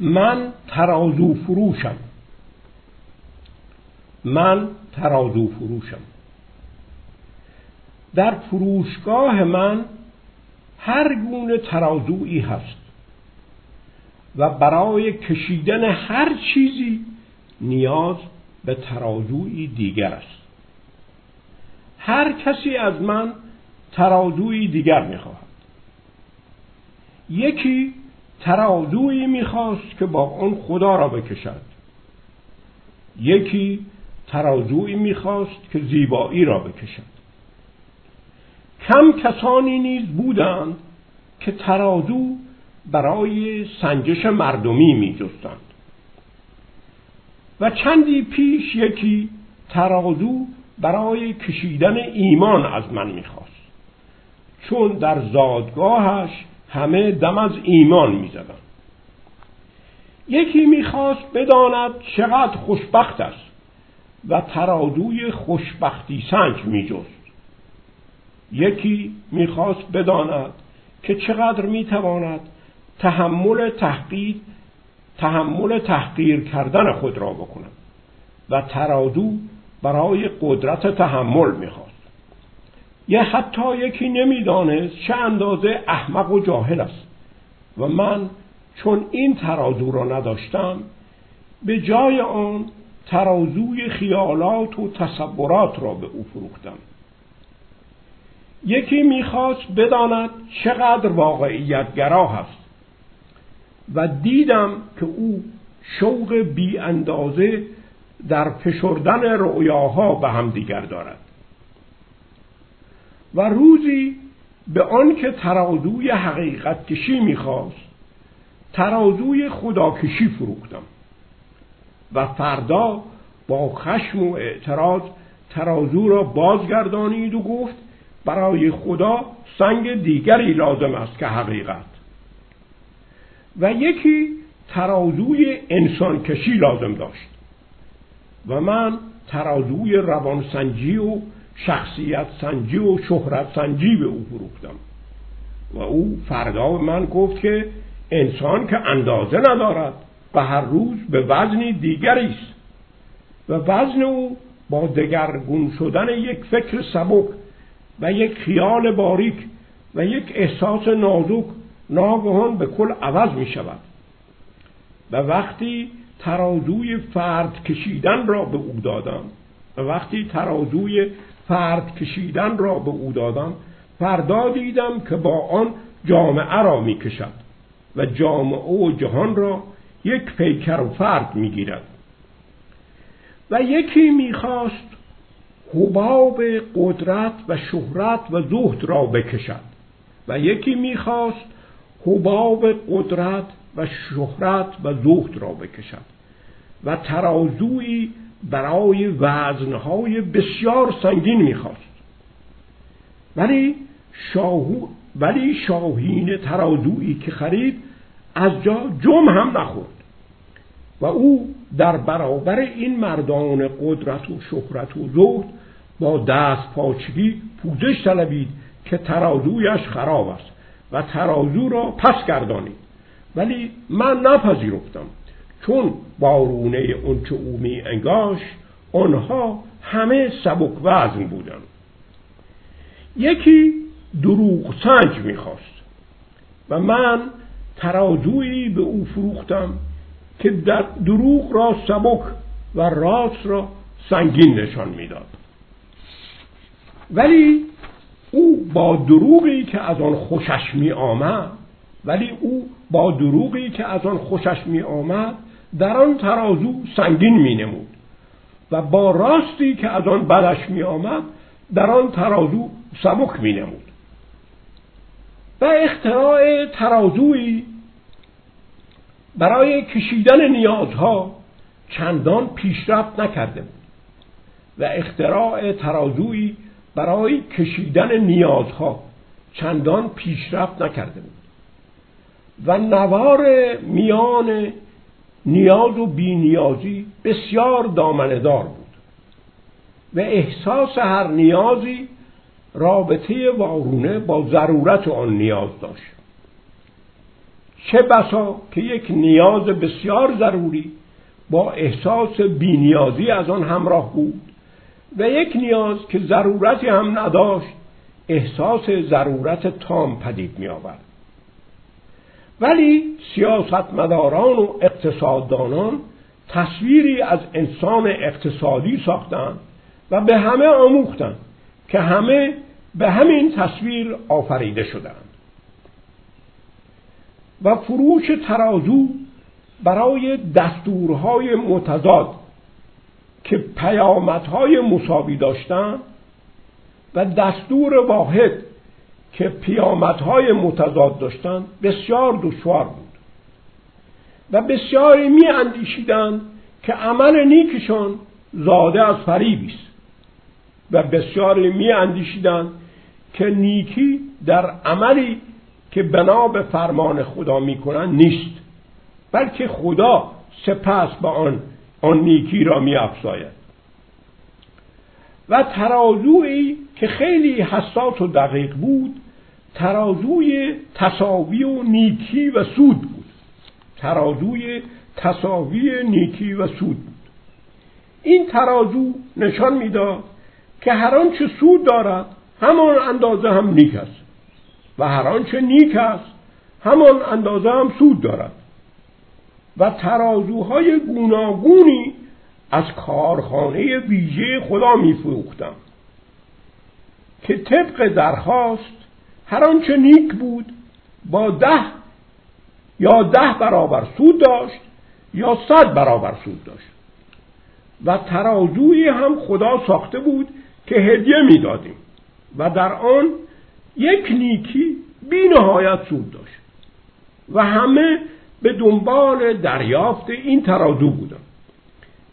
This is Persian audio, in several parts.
من ترازو فروشم. من ترازو فروشم. در فروشگاه من هر گونه ترازویی هست و برای کشیدن هر چیزی نیاز به ترازویی دیگر است. هر کسی از من ترازویی دیگر می‌خواهد. یکی ترازویی می‌خواست که با آن خدا را بکشد. یکی ترازویی می‌خواست که زیبایی را بکشد. کم کسانی نیز بودند که ترازو برای سنجش مردمی میجستند. و چندی پیش یکی ترازو برای کشیدن ایمان از من می‌خواست. چون در زادگاهش همه دم از ایمان می‌زدند یکی می‌خواست بداند چقدر خوشبخت است و ترازوی خوشبختی سنج میجست. یکی می‌خواست بداند که چقدر می‌تواند تحمل تحقیر تحمل تحقیر کردن خود را بکند و ترازو برای قدرت تحمل می‌خواست. یه حتی یکی نمی‌دانست چه اندازه احمق و جاهل است. و من چون این ترازو را نداشتم به جای آن ترازوی خیالات و تصورات را به او فروختم. یکی می‌خواست بداند چقدر واقعیتگرا هست. و دیدم که او شوق بی اندازه در فشردن رؤیاها به هم دیگر دارد. و روزی به آن که ترازوی حقیقت کشی می‌خواست ترازوی خداکشی فروختم و فردا با خشم و اعتراض ترازو را بازگردانید و گفت برای خدا سنگ دیگری لازم است که حقیقت. و یکی ترازوی انسان کشی لازم داشت و من ترازوی روانسنجی و شخصیت سنجی و شهرت سنجی به او فروختم. و او فردا به من گفت که انسان که اندازه ندارد و هر روز به وزنی دیگری است. و وزن او با دگرگون شدن یک فکر سبک و یک خیال باریک و یک احساس نازک ناگهان به کل عوض می شود. و وقتی ترازوی فرد کشیدن را به او دادم و وقتی ترازوی فرد کشیدن را به او دادم فردا دیدم که با آن جامعه را می کشد و جامعه و جهان را یک پیکر و فرد می گیرد و یکی می‌خواست حباب قدرت و شهرت و زهد را بکشد و یکی می‌خواست حباب قدرت و شهرت و زهد را بکشد و ترازوی برای وزنهای بسیار سنگین می‌خواست. ولی شاهو ولی شاهین ترازویی که خرید از جا جم هم نخورد. و او در برابر این مردان قدرت و شهرت و زهد با دست پاچگی پوزش طلبید که ترازویش خراب است و ترازو را پس گردانید. ولی من نپذیرفتم. چون بارونه اون که او می انگاش آنها همه سبک وزن بودند. یکی دروغ سنج می‌خواست و من ترازویی به او فروختم که در دروغ را سبک و راست را سنگین نشان می‌داد ولی او با دروغی که از آن خوشش می آمد ولی او با دروغی که از آن خوشش می آمد در آن ترازو سنگین می نمود و با راستی که از آن بدش می آمد در آن ترازو سبک می نمود. و اختراع ترازوی برای کشیدن نیازها چندان پیشرفت نکرده بود و اختراع ترازوی برای کشیدن نیازها چندان پیشرفت نکرده بود. و نوار میان نیاز و بینیازی بسیار دامندار بود. و احساس هر نیازی رابطه وارونه با ضرورت آن نیاز داشت. چه بسا که یک نیاز بسیار ضروری با احساس بینیازی از آن همراه بود و یک نیاز که ضرورتی هم نداشت احساس ضرورت تام پدید می آورد ولی سیاستمداران و اقتصاددانان تصویری از انسان اقتصادی ساختند و به همه آموختند که همه به همین تصویر آفریده شدند. و فروش ترازو برای دستورهای متضاد که پیامدهای مساوی داشتند و دستور واحد که پیامدهای متضاد داشتند بسیار دشوار بود. و بسیاری می اندیشیدند که عمل نیکشان زاده از فریبی است. و بسیاری می اندیشیدند که نیکی در عملی که بنا به فرمان خدا می‌کنند نیست بلکه خدا سپس به آن آن نیکی را می افزاید و ترازویی که خیلی حساس و دقیق بود ترازوی تصاوی و نیکی و سود بود. ترازوی تصاوی نیکی و سود بود. این ترازو نشان می‌داد که هر آنچه سود دارد همان اندازه هم نیک است. و هر آنچه نیک است همان اندازه هم سود دارد. و ترازوهای گوناگونی از کارخانه ویژه خدا میفروختم که طبق درخواست هر آنچه نیک بود با ده یا ده برابر سود داشت یا صد برابر سود داشت. و ترازوی هم خدا ساخته بود که هدیه می‌دادیم. و در آن یک نیکی بی نهایت سود داشت. و همه به دنبال دریافت این ترازو بودن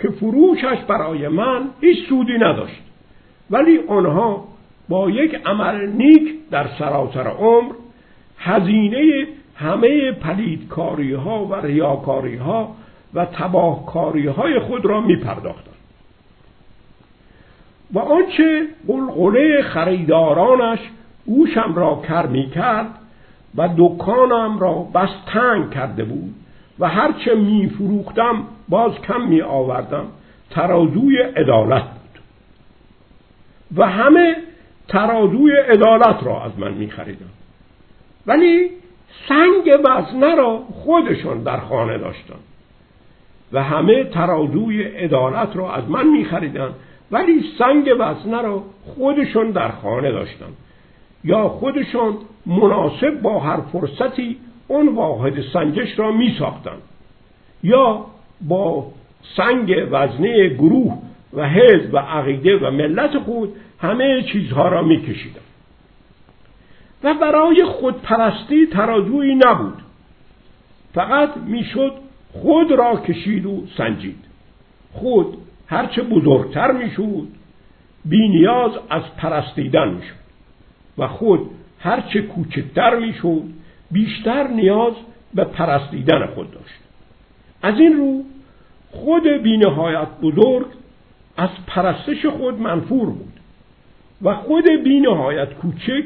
که فروشش برای من هیچ سودی نداشت. ولی آنها با یک عمل نیک در سراسر عمر هزینه همه پلیدکاری ها و ریاکاری ها و تباهکاری های خود را می پرداختند و آنچه قلقله خریدارانش گوشم را کر می کرد و دکانم را بس تنگ کرده بود و هرچه می فروختم باز کم می آوردم ترازوی عدالت بود. و همه ترازوی عدالت را از من می خریدم ولی سنگ وزنه را خودشان در خانه داشتند و همه ترازوی عدالت را از من می خریدن ولی سنگ وزنه را خودشان در خانه داشتند یا خودشان مناسب با هر فرصتی اون واحد سنجش را می ساختن یا با سنگ وزنه گروه و حزب و عقیده و ملت خود همه چیزها را می کشیدن. و برای خودپرستی ترازویی نبود. فقط می‌شد خود را کشید و سنجید. خود هرچه بزرگتر می‌شد بی نیاز از پرستیدن می‌شد. و خود هرچه کوچکتر می‌شد بیشتر نیاز به پرستیدن خود داشت. از این رو خود بینهایت بزرگ از پرستش خود منفور بود. و خود بینهایت کوچک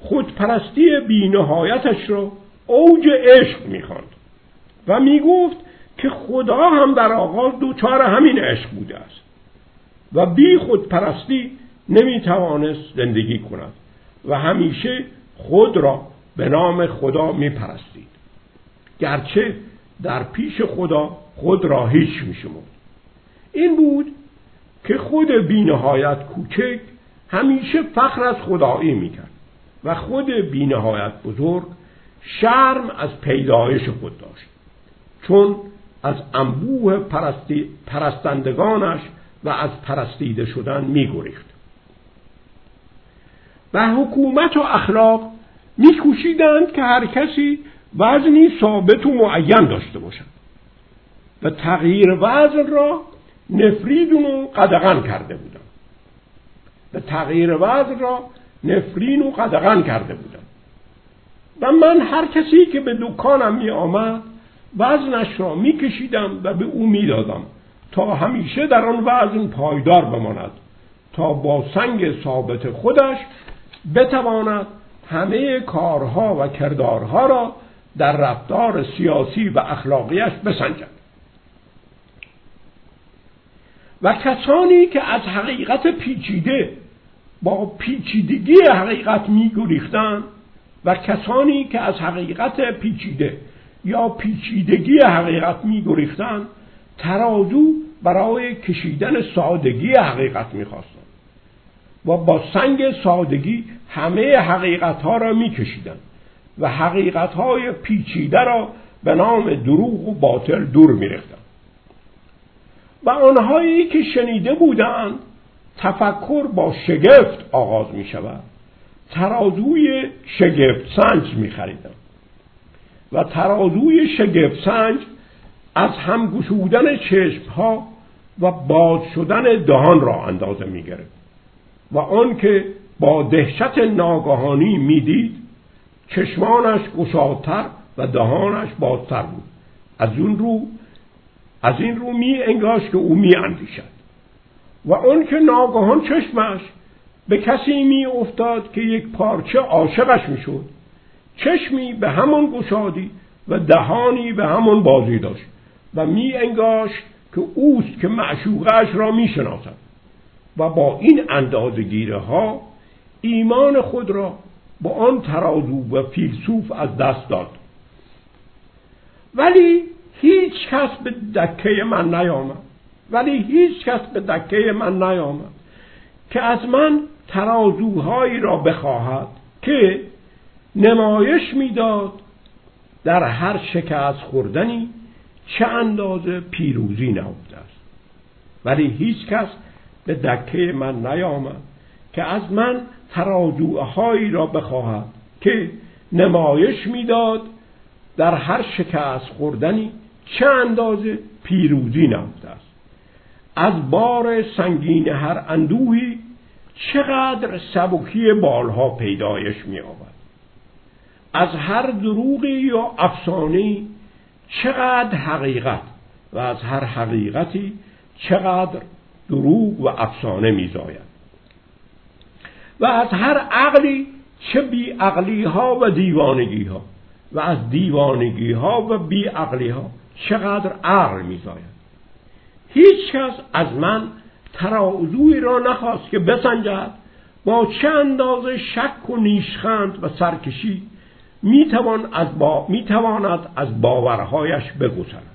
خودپرستی بینهایتش را اوج عشق می‌خواند و می‌گفت که خدا هم در آغاز دوچار همین عشق بوده است و بی خودپرستی نمی‌توانست زندگی کند و همیشه خود را به نام خدا می پرستید گرچه در پیش خدا خود را هیچ می این بود که خود بینهایت کوچک همیشه فخر از خدایی می کرد و خود بینهایت بزرگ شرم از پیدایش خود داشت. چون از انبوه پرستندگانش و از پرستیده شدن می گریخت و حکومت و اخلاق میکوشیدند که هر کسی وزنی ثابت و معین داشته باشد و تغییر وزن را نفرین و قدغن کرده بودم و تغییر وزن را نفرین و قدغن کرده بودم. و من هر کسی که به دکانم می آمد وزنش را می کشیدم و به او می دادم تا همیشه در آن وزن پایدار بماند تا با سنگ ثابت خودش بتواند همه کارها و کردارها را در رفتار سیاسی و اخلاقیش بسنجد. و کسانی که از حقیقت پیچیده با پیچیدگی حقیقت میگریختند و کسانی که از حقیقت پیچیده یا پیچیدگی حقیقت میگریختند ترازو برای کشیدن سادگی حقیقت می‌خواستند و با سنگ سادگی همه حقیقت ها را میکشیدند و حقیقت های پیچیده را به نام دروغ و باطل دور میریختند و آنهایی که شنیده بودند تفکر با شگفت آغاز می شود ترازوی شگفت سنج می خریدم و ترازوی شگفت سنج از هم گشودن چشم ها و باز شدن دهان را اندازه می گرفت و آنکه با دهشت ناگهانی می‌دید چشمانش گشادتر و دهانش بازتر بود. از اون رو از این رو می انگاش که او می اندیشد و اون که ناگهان چشمش به کسی می افتاد که یک پارچه عاشقش می شد چشمی به همون گشادی و دهانی به همون بازی داشت و می انگاش که اوست که معشوقش را می شناسد و با این اندازگیره ها ایمان خود را با آن ترازو و فیلسوف از دست داد. ولی هیچ کس به دکه من نیامد. ولی هیچ کس به دکه من نیامد که از من ترازوهایی را بخواهد که نمایش می‌داد در هر شکست خوردنی چه اندازه پیروزی نهفته است. ولی هیچ کس به دکه من نیامد که از من ترازوهایی را بخواهد که نمایش می‌داد در هر شکست خوردنی چه اندازه پیروزی نهفته است. از بار سنگین هر اندوهی چقدر سبکی بالها پیدایش می از هر دروغی یا افسانه چقدر حقیقت و از هر حقیقتی چقدر دروغ و افسانه میزاید. و از هر عقلی چه بی عقلی ها و دیوانگی ها و از دیوانگی ها و بی عقلی ها چقدر عقل میزاید. هیچ کس از من ترازوی را نخواست که بسنجد. با چه اندازه شک و نیشخند و سرکشی می‌توان از با می‌تواند از باورهایش بگذرد.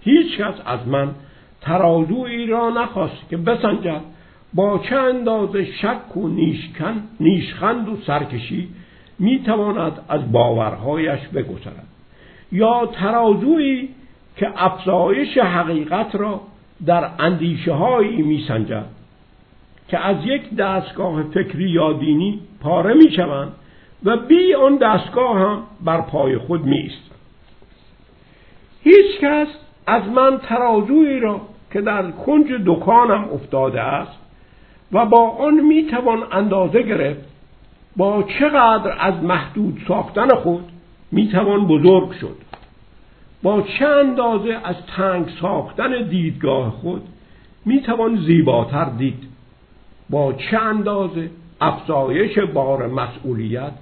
هیچ کس از من ترازوی را نخواست که بسنجد. با چه اندازه شک و نیشکن نیشخند و سرکشی می‌تواند از باورهایش بگذرد. یا ترازویی که افزایش حقیقت را در اندیشه هایی می سنجد که از یک دستگاه فکری یا دینی پاره می شوند و بی آن دستگاه هم بر پای خود می است. هیچ کس از من ترازوی را که در کنج دکانم افتاده است و با آن می توان اندازه گرفت با چقدر از محدود ساختن خود می توان بزرگ شد با چه اندازه از تنگ ساختن دیدگاه خود می‌توان زیباتر دید؟ با چه اندازه افزایش بار مسئولیت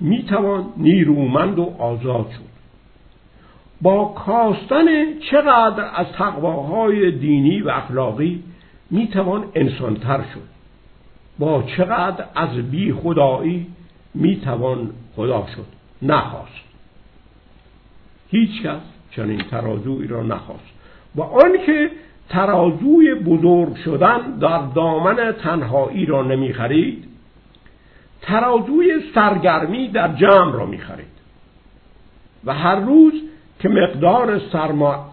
می‌توان نیرومند و آزاد شد؟ با کاستن چقدر از تقواهای دینی و اخلاقی می‌توان انسانتر شد؟ با چقدر از بی خدایی می‌توان خدا شد؟ نخواست. هیچ کس چنین ترازوی را نخواست. و آنکه ترازوی بزرگ شدن در دامن تنهایی را نمی‌خرید ترازوی سرگرمی در جمع را می‌خرید. و هر روز که مقدار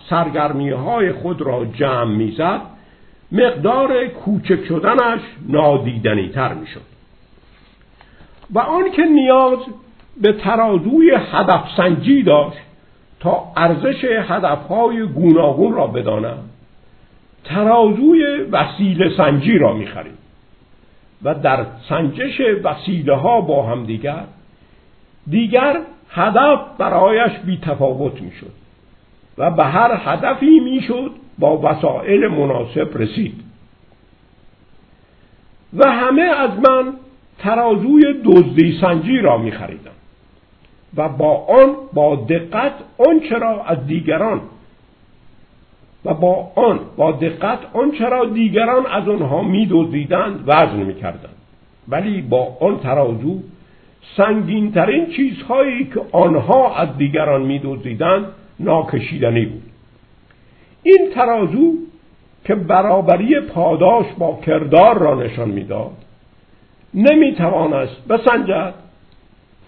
سرگرمی های خود را جمع می‌زد مقدار کوچک شدنش نادیدنی تر می‌شد. و آنکه نیاز به ترازوی هدف سنجی داشت تا ارزش هدفهای گوناگون را بدانم. ترازوی وسیله سنجی را می‌خریم. و در سنجش وسیله ها با هم دیگر دیگر هدف برایش بی تفاوت می‌شد و به هر هدفی می‌شد با وسایل مناسب رسید. و همه از من ترازوی دزدی سنجی را می و با آن با دقت آنچه را از دیگران. و با آن با دقت آنچه را دیگران از آنها میدزدیدند وزن می‌کردند. ولی با آن ترازو سنگینترین چیزهایی که آنها از دیگران میدزدیدند ناکشیدنی بود. این ترازو که برابری پاداش با کردار را نشان می‌داد نمی‌توانست بسنجد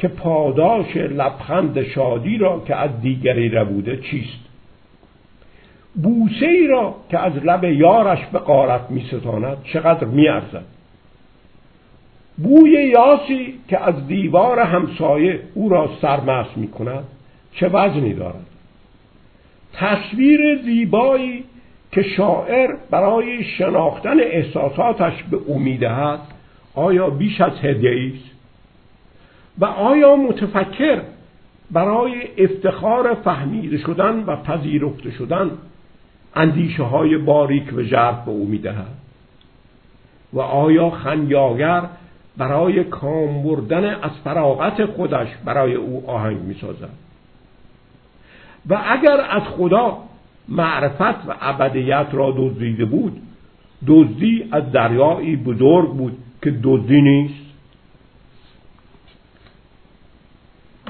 که پاداش لبخند شادی را که از دیگری ربوده چیست؟ بوسه ای را که از لب یارش به قارت می ستاند چقدر می ارزد بوی یاسی که از دیوار همسایه او را سرمست می کند چه وزنی دارد؟ تصویر زیبایی که شاعر برای شناختن احساساتش به او می‌دهد آیا بیش از هدیه است و آیا متفکر برای افتخار فهمیده شدن و پذیرفته شدن اندیشه های باریک و ژرف به او می‌دهد؟ و آیا خنیاگر برای کام بردن از فراغت خودش برای او آهنگ می‌سازد؟ و اگر از خدا معرفت و ابدیت را دزدیده بود دزدی از دریایی بزرگ بود که دزدی نیست؟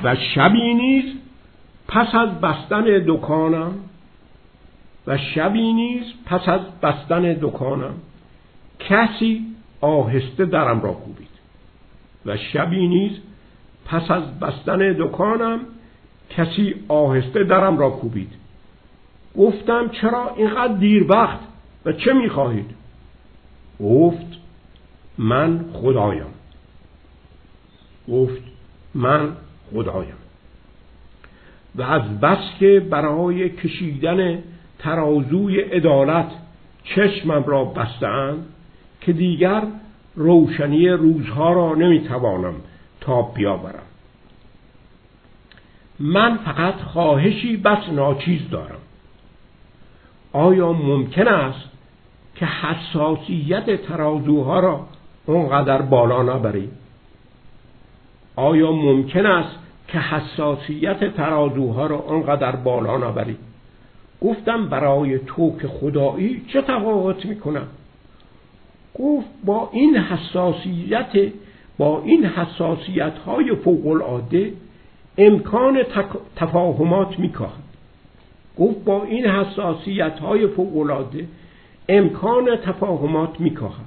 و شبی نیز پس از بستن دکانم و شبی نیز پس از بستن دکانم کسی آهسته درم را کوبید. و شبی نیز پس از بستن دکانم کسی آهسته درم را کوبید. گفتم چرا اینقدر دیر وقت و چه می‌خواهید؟ گفت من خدایم. گفت من خدایم و از بس که برای کشیدن ترازوی عدالت چشمم را بستند که دیگر روشنی روزها را نمی‌توانم تا بیاورم. من فقط خواهشی بس ناچیز دارم. آیا ممکن است که حساسیت ترازوها را اونقدر بالا نبریم؟ آیا ممکن است که حساسیت ترازوها را اونقدر بالا نبریم گفتم برای تو که خدایی چه تفاوت می‌کنم؟ گفت با این حساسیت با این حساسیت های فوق العاده امکان تفاهمات میکاهد گفت با این حساسیت های فوق العاده امکان تفاهمات میکاهد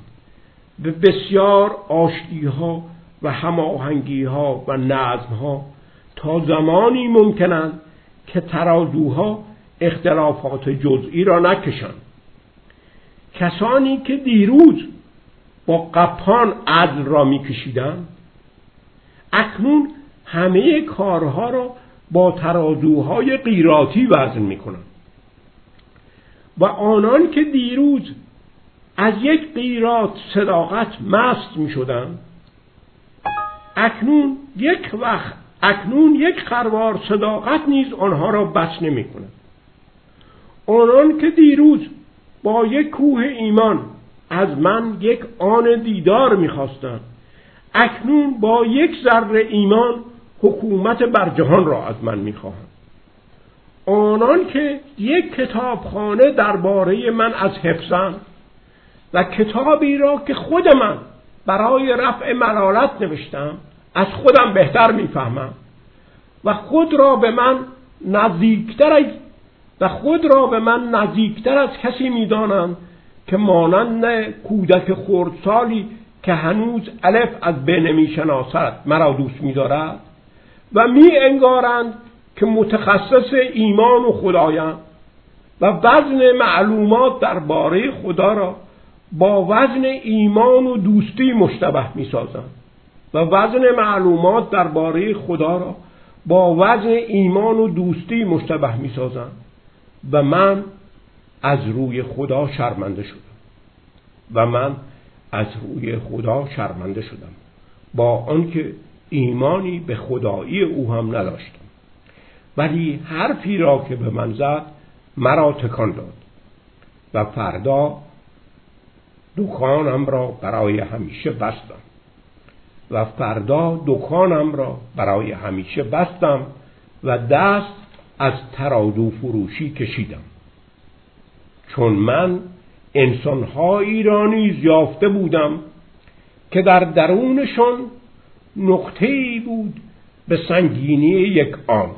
به بسیار آشتی ها و هماهنگی ها و نظم ها تا زمانی ممکنند که ترازوها اختلافات جزئی را نکشند. کسانی که دیروز با قپان عدل را میکشیدند اکنون همه کارها را با ترازوهای قیراتی وزن می‌کنند. و آنان که دیروز از یک قیرات صداقت مست می شدن اکنون یک وقت اکنون یک خروار صداقت نیز آنها را بس نمی کند. آنان که دیروز با یک کوه ایمان از من یک آن دیدار می‌خواستند اکنون با یک ذره ایمان حکومت بر جهان را از من می‌خواهند آنان که یک کتابخانه درباره من از حفظم و کتابی را که خود من برای رفع ملالت نوشتم از خودم بهتر می‌فهمم. و خود را به من نزدیکتر و خود را به من نزدیکتر از کسی می‌دانند که مانند کودک خردسالی که هنوز الف از بین نمی‌شناسد مرا دوست میدارد؟ و می انگارند که متخصص ایمان و خدایند و وزن معلومات درباره خدا را با وزن ایمان و دوستی مشتبه می سازند و وزن معلومات درباره خدا را با وزن ایمان و دوستی مشتبه می سازند و من از روی خدا شرمنده شدم. و من از روی خدا شرمنده شدم. با آنکه ایمانی به خدایی او هم نداشتم. ولی حرفی را که به من زد مرا تکان داد. و فردا دکانم را برای همیشه بستم. و فردا دکانم را برای همیشه بستم و دست از ترازو فروشی کشیدم. چون من انسانهایی را نیز یافته بودم که در درونشان نقطه ای بود به سنگینی یک آن.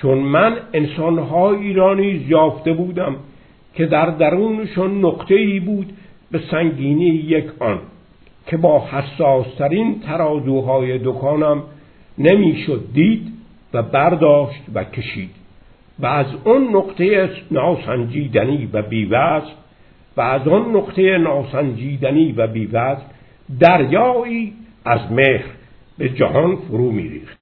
چون من انسانهایی را نیز یافته بودم که در درونشان نقطه ای بود به سنگینی یک آن. که با حساسترین ترازوهای دکانم نمی‌شد دید و برداشت و کشید و از اون نقطه ناسنجیدنی و بیوزن و از آن نقطه ناسنجیدنی و بیوزن دریایی از مهر به جهان فرو میریخت.